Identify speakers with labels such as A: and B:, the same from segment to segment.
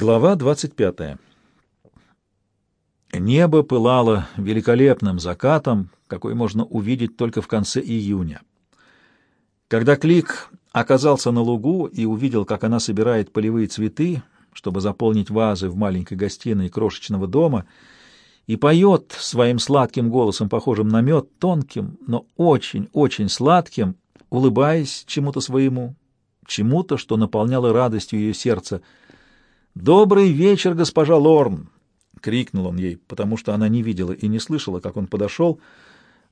A: Глава 25. Небо пылало великолепным закатом, какой можно увидеть только в конце июня. Когда Клик оказался на лугу и увидел, как она собирает полевые цветы, чтобы заполнить вазы в маленькой гостиной крошечного дома, и поет своим сладким голосом, похожим на мед, тонким, но очень-очень сладким, улыбаясь чему-то своему, чему-то, что наполняло радостью ее сердце — «Добрый вечер, госпожа Лорн!» — крикнул он ей, потому что она не видела и не слышала, как он подошел,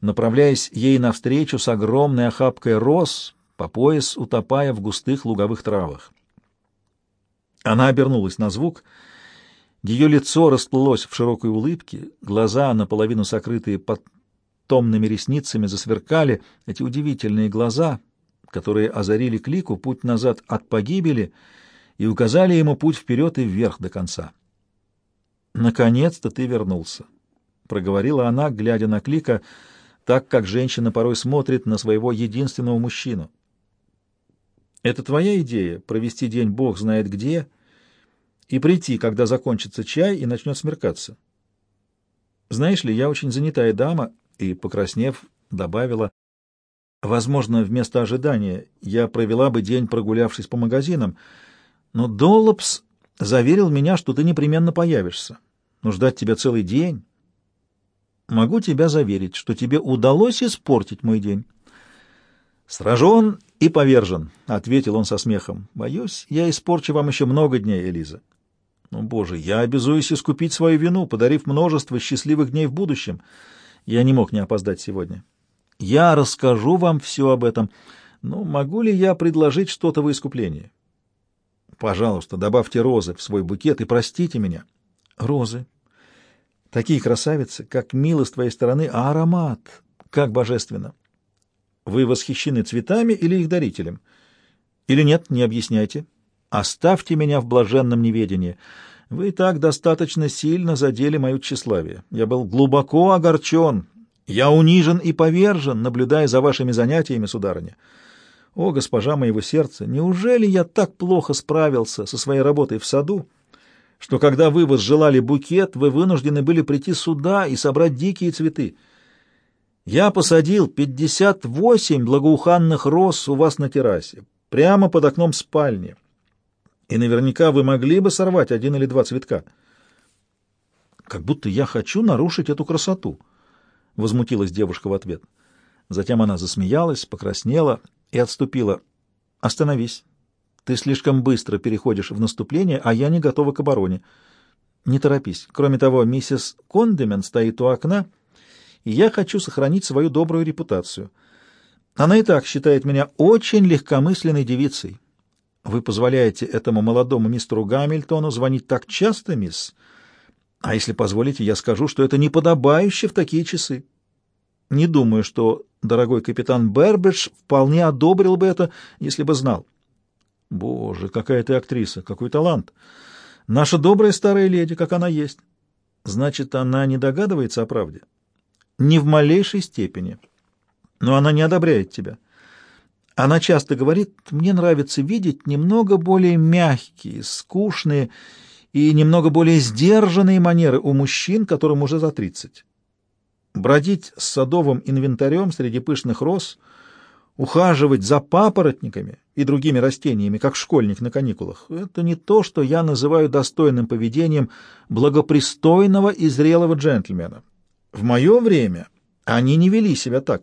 A: направляясь ей навстречу с огромной охапкой роз, по пояс утопая в густых луговых травах. Она обернулась на звук. Ее лицо расплылось в широкой улыбке, глаза, наполовину сокрытые под томными ресницами, засверкали, эти удивительные глаза, которые озарили Клику путь назад от погибели — и указали ему путь вперед и вверх до конца. «Наконец-то ты вернулся», — проговорила она, глядя на Клика, так, как женщина порой смотрит на своего единственного мужчину. «Это твоя идея — провести день бог знает где и прийти, когда закончится чай и начнет смеркаться. Знаешь ли, я очень занятая дама, и, покраснев, добавила, возможно, вместо ожидания я провела бы день, прогулявшись по магазинам, — но Доллопс заверил меня, что ты непременно появишься. Но ждать тебя целый день... Могу тебя заверить, что тебе удалось испортить мой день. Сражен и повержен, — ответил он со смехом. Боюсь, я испорчу вам еще много дней, Элиза. Ну, боже, я обязуюсь искупить свою вину, подарив множество счастливых дней в будущем. Я не мог не опоздать сегодня. Я расскажу вам все об этом, но могу ли я предложить что-то в искупление? Пожалуйста, добавьте розы в свой букет и простите меня. Розы. Такие красавицы, как мило с твоей стороны, а аромат, как божественно. Вы восхищены цветами или их дарителем? Или нет, не объясняйте. Оставьте меня в блаженном неведении. Вы так достаточно сильно задели мое тщеславие. Я был глубоко огорчен. Я унижен и повержен, наблюдая за вашими занятиями, сударыня. О, госпожа моего сердца, неужели я так плохо справился со своей работой в саду, что когда вы возжелали букет, вы вынуждены были прийти сюда и собрать дикие цветы? Я посадил пятьдесят восемь благоуханных роз у вас на террасе, прямо под окном спальни, и наверняка вы могли бы сорвать один или два цветка. Как будто я хочу нарушить эту красоту, — возмутилась девушка в ответ. Затем она засмеялась, покраснела и отступила. «Остановись. Ты слишком быстро переходишь в наступление, а я не готова к обороне. Не торопись. Кроме того, миссис Кондемен стоит у окна, и я хочу сохранить свою добрую репутацию. Она и так считает меня очень легкомысленной девицей. Вы позволяете этому молодому мистеру Гамильтону звонить так часто, мисс? А если позволите, я скажу, что это неподобающе в такие часы. Не думаю, что дорогой капитан Бербидж вполне одобрил бы это, если бы знал. Боже, какая ты актриса, какой талант! Наша добрая старая леди, как она есть. Значит, она не догадывается о правде? Ни в малейшей степени. Но она не одобряет тебя. Она часто говорит, мне нравится видеть немного более мягкие, скучные и немного более сдержанные манеры у мужчин, которым уже за тридцать бродить с садовым инвентарем среди пышных роз, ухаживать за папоротниками и другими растениями, как школьник на каникулах. Это не то, что я называю достойным поведением благопристойного и зрелого джентльмена. В мое время они не вели себя так.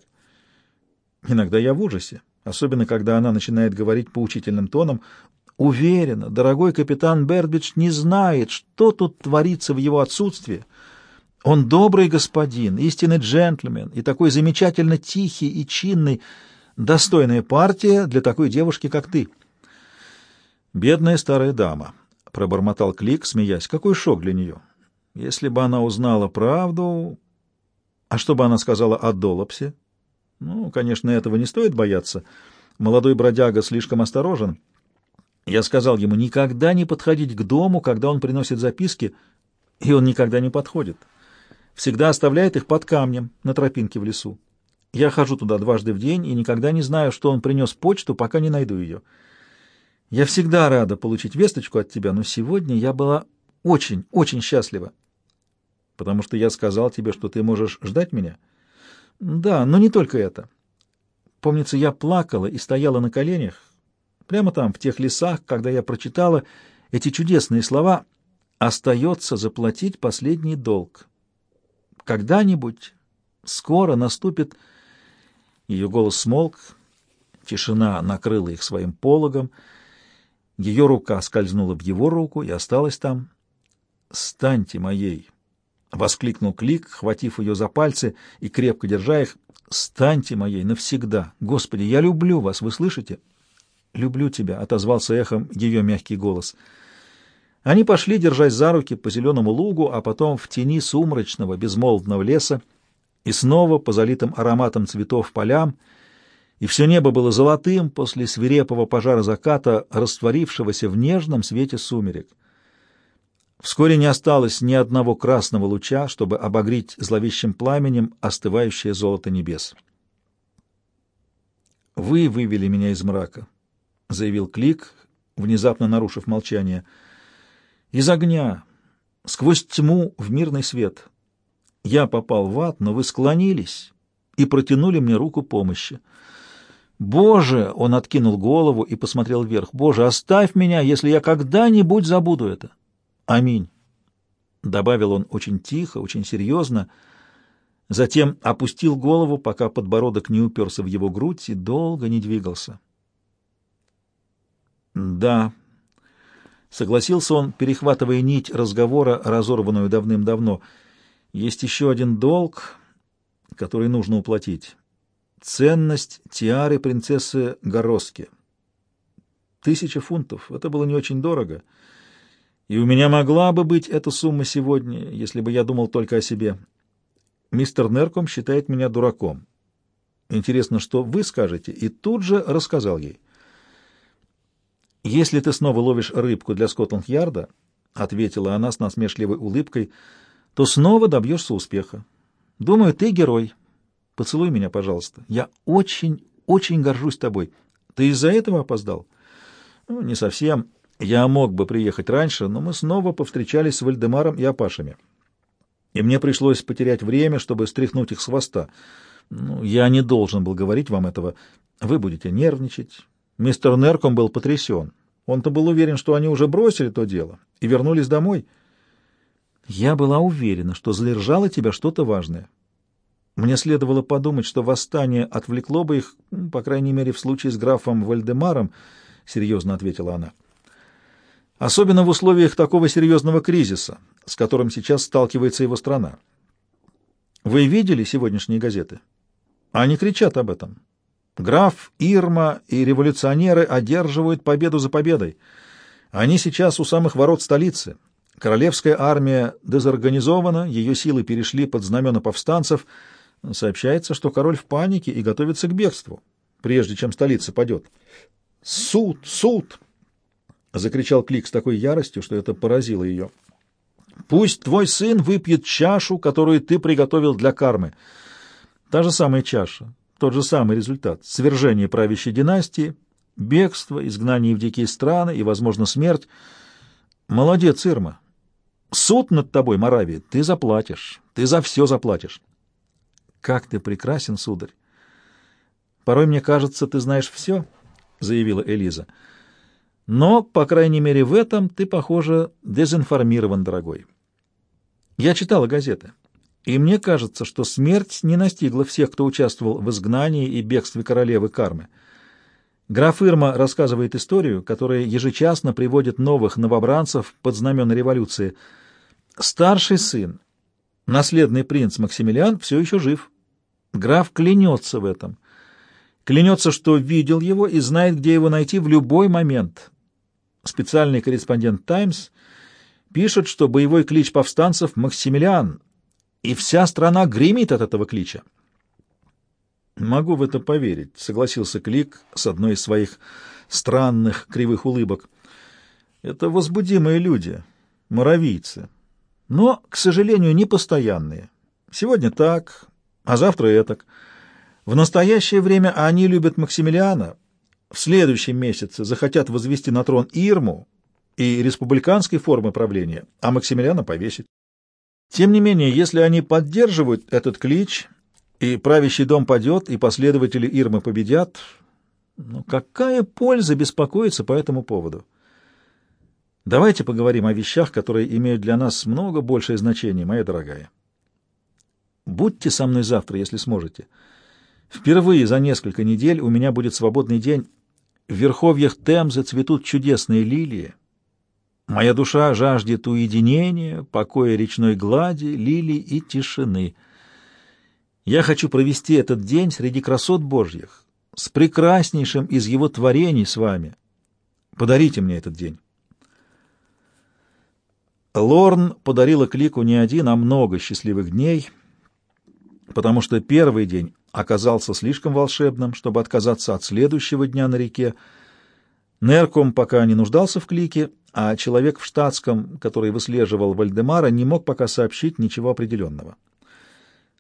A: Иногда я в ужасе, особенно когда она начинает говорить поучительным тоном. Уверена, дорогой капитан Бербидж не знает, что тут творится в его отсутствии, он добрый господин, истинный джентльмен и такой замечательно тихий и чинный, достойная партия для такой девушки, как ты. Бедная старая дама, — пробормотал Клик, смеясь. Какой шок для нее. Если бы она узнала правду... А что бы она сказала о Долопсе? Ну, конечно, этого не стоит бояться. Молодой бродяга слишком осторожен. Я сказал ему никогда не подходить к дому, когда он приносит записки, и он никогда не подходит всегда оставляет их под камнем на тропинке в лесу. Я хожу туда дважды в день и никогда не знаю, что он принес почту, пока не найду ее. Я всегда рада получить весточку от тебя, но сегодня я была очень, очень счастлива. Потому что я сказал тебе, что ты можешь ждать меня? Да, но не только это. Помнится, я плакала и стояла на коленях, прямо там, в тех лесах, когда я прочитала эти чудесные слова «Остается заплатить последний долг». Когда-нибудь, скоро наступит... Ее голос смолк, тишина накрыла их своим пологом, ее рука скользнула в его руку и осталась там. «Станьте моей!» — воскликнул Клик, хватив ее за пальцы и крепко держа их. «Станьте моей навсегда! Господи, я люблю вас, вы слышите?» «Люблю тебя», — отозвался эхом ее мягкий голос. Они пошли, держась за руки, по зеленому лугу, а потом в тени сумрачного, безмолвного леса, и снова по залитым ароматом цветов полям, и все небо было золотым после свирепого пожара заката, растворившегося в нежном свете сумерек. Вскоре не осталось ни одного красного луча, чтобы обогреть зловещим пламенем остывающее золото небес. «Вы вывели меня из мрака», — заявил Клик, внезапно нарушив молчание. «Из огня, сквозь тьму в мирный свет. Я попал в ад, но вы склонились и протянули мне руку помощи. Боже!» — он откинул голову и посмотрел вверх. «Боже, оставь меня, если я когда-нибудь забуду это!» «Аминь», — добавил он очень тихо, очень серьезно, затем опустил голову, пока подбородок не уперся в его грудь и долго не двигался. «Да», — согласился он, перехватывая нить разговора, разорванную давным-давно, — «есть еще один долг, который нужно уплатить. Ценность тиары принцессы Гороски. Тысяча фунтов. Это было не очень дорого». И у меня могла бы быть эта сумма сегодня, если бы я думал только о себе. Мистер Нерком считает меня дураком. Интересно, что вы скажете? И тут же рассказал ей. «Если ты снова ловишь рыбку для Скотланд-Ярда, — ответила она с насмешливой улыбкой, — то снова добьешься успеха. Думаю, ты герой. Поцелуй меня, пожалуйста. Я очень, очень горжусь тобой. Ты из-за этого опоздал? Ну, не совсем. Я мог бы приехать раньше, но мы снова повстречались с Вальдемаром и Апашами. И мне пришлось потерять время, чтобы стряхнуть их с хвоста. Ну, я не должен был говорить вам этого. Вы будете нервничать. Мистер Нерком был потрясен. Он-то был уверен, что они уже бросили то дело и вернулись домой. Я была уверена, что задержало тебя что-то важное. Мне следовало подумать, что восстание отвлекло бы их, по крайней мере, в случае с графом Вальдемаром, — серьезно ответила она. — особенно в условиях такого серьезного кризиса, с которым сейчас сталкивается его страна. Вы видели сегодняшние газеты? Они кричат об этом. Граф, Ирма и революционеры одерживают победу за победой. Они сейчас у самых ворот столицы. Королевская армия дезорганизована, ее силы перешли под знамена повстанцев. Сообщается, что король в панике и готовится к бегству, прежде чем столица падет. «Суд! Суд!» закричал Клик с такой яростью, что это поразило ее. Пусть твой сын выпьет чашу, которую ты приготовил для кармы. Та же самая чаша, тот же самый результат. Свержение правящей династии, бегство, изгнание в дикие страны и, возможно, смерть. Молодец, Ирма. Суд над тобой, Моравия, ты заплатишь. Ты за все заплатишь. Как ты прекрасен, сударь. Порой мне кажется, ты знаешь все, — заявила Элиза. — но, по крайней мере, в этом ты, похоже, дезинформирован, дорогой. Я читала газеты, и мне кажется, что смерть не настигла всех, кто участвовал в изгнании и бегстве королевы Кармы. Граф Ирма рассказывает историю, которая ежечасно приводит новых новобранцев под знамена революции. Старший сын, наследный принц Максимилиан, все еще жив. Граф клянется в этом. Клянется, что видел его и знает, где его найти в любой момент, Специальный корреспондент «Таймс» пишет, что боевой клич повстанцев «Максимилиан», и вся страна гремит от этого клича. «Могу в это поверить», — согласился Клик с одной из своих странных кривых улыбок. «Это возбудимые люди, моровийцы, но, к сожалению, не постоянные. Сегодня так, а завтра этак. В настоящее время они любят Максимилиана, в следующем месяце захотят возвести на трон Ирму и республиканской формы правления, а Максимилиана повесить. Тем не менее, если они поддерживают этот клич, и правящий дом падет, и последователи Ирмы победят, ну какая польза беспокоиться по этому поводу? Давайте поговорим о вещах, которые имеют для нас много большее значение, моя дорогая. Будьте со мной завтра, если сможете. Впервые за несколько недель у меня будет свободный день. В верховьях Темзы цветут чудесные лилии. Моя душа жаждет уединения, покоя речной глади, лилий и тишины. Я хочу провести этот день среди красот Божьих, с прекраснейшим из его творений с вами. Подарите мне этот день. Лорн подарила Клику не один, а много счастливых дней, потому что первый день оказался слишком волшебным, чтобы отказаться от следующего дня на реке. Нерком пока не нуждался в Клике, а человек в штатском, который выслеживал Вальдемара, не мог пока сообщить ничего определенного.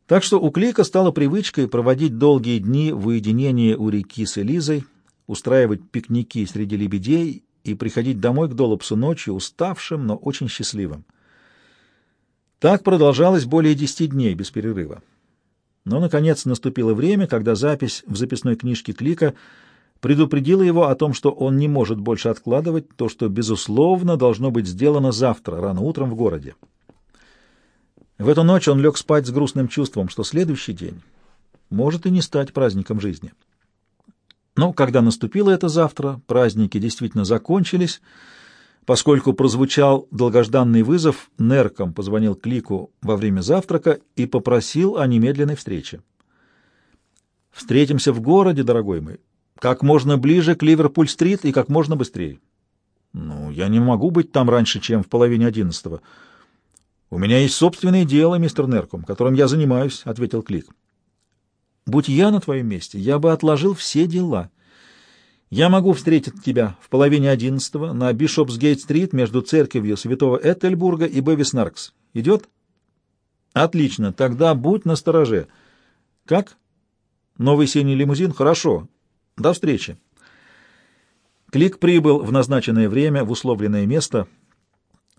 A: Так что у Клика стало привычкой проводить долгие дни в уединении у реки с Элизой, устраивать пикники среди лебедей и приходить домой к Долопсу ночью уставшим, но очень счастливым. Так продолжалось более десяти дней без перерыва. Но, наконец, наступило время, когда запись в записной книжке Клика предупредила его о том, что он не может больше откладывать то, что, безусловно, должно быть сделано завтра, рано утром в городе. В эту ночь он лег спать с грустным чувством, что следующий день может и не стать праздником жизни. Но когда наступило это завтра, праздники действительно закончились. Поскольку прозвучал долгожданный вызов, Нерком позвонил Клику во время завтрака и попросил о немедленной встрече. «Встретимся в городе, дорогой мой, как можно ближе к Ливерпуль-стрит и как можно быстрее». «Ну, я не могу быть там раньше, чем в половине одиннадцатого». «У меня есть собственное дело, мистер Нерком, которым я занимаюсь», — ответил Клик. Будь я на твоем месте, я бы отложил все дела. Я могу встретить тебя в половине одиннадцатого на Бишопсгейт-стрит между церковью святого Этельбурга и Бевиснаркс. Идет? Отлично, тогда будь настороже. Как? Новый синий лимузин? Хорошо. До встречи. Клик прибыл в назначенное время в условленное место —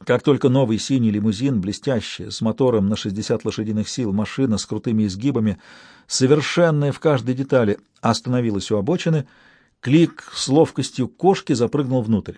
A: как только новый синий лимузин, блестящий, с мотором на 60 лошадиных сил, машина с крутыми изгибами, совершенная в каждой детали, остановилась у обочины, Клик с ловкостью кошки запрыгнул внутрь.